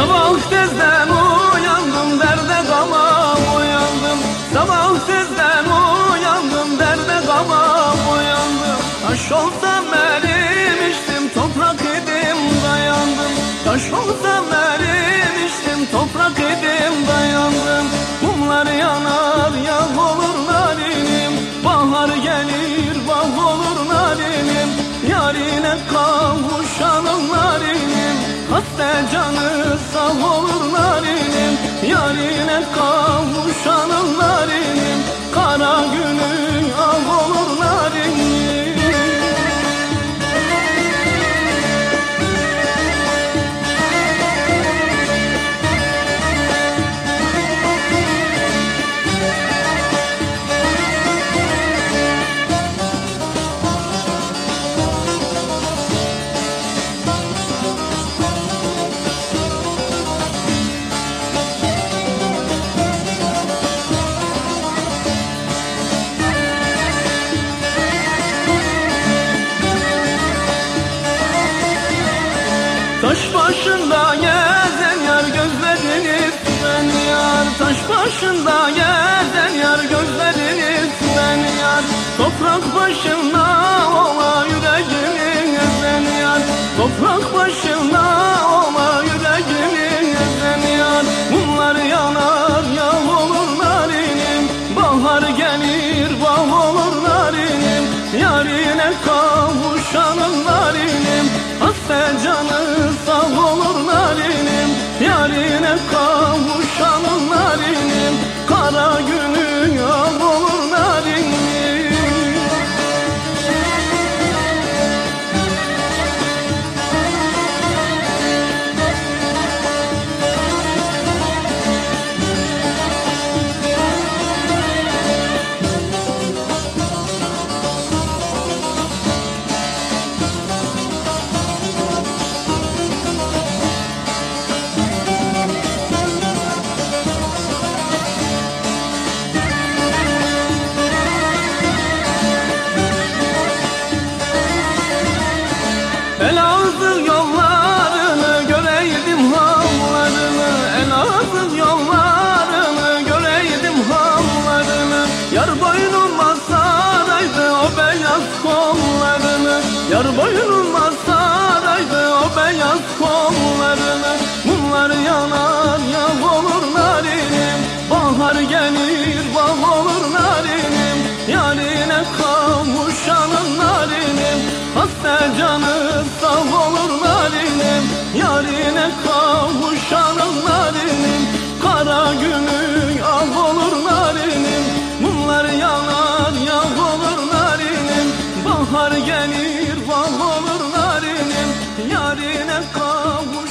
Sabah tezden uyandım derde gama uyandım. Sabah tezden uyandım derde gama uyandım. Taş olsam benim içtim toprak idim dayandım. Taş olsam benim içtim toprak idim dayandım. Mumlar yanar yağ olur narinim Bahar gelir bah olur narinim Yarine kavuşanım Hasta canı sağ olur narinim Yarine kavuşanım başında gezen yar gözlerini ben yar Taş başında gezen yar gözlerini ben yar Toprak başında Elazığ yollarını göreydim hallarını Elazığ yollarını göreydim hallarını Yar boynuma saraydı o beyaz kollarını. Yar boynuma saraydı o beyaz kollarını. Bunlar yanar Hasta canı sağ olur narinim Yarine kavuşanım narinim Kara günün ah olur narinim Bunlar yanar yağ olur narinim Bahar gelir bah olur narinim Yarine kavuş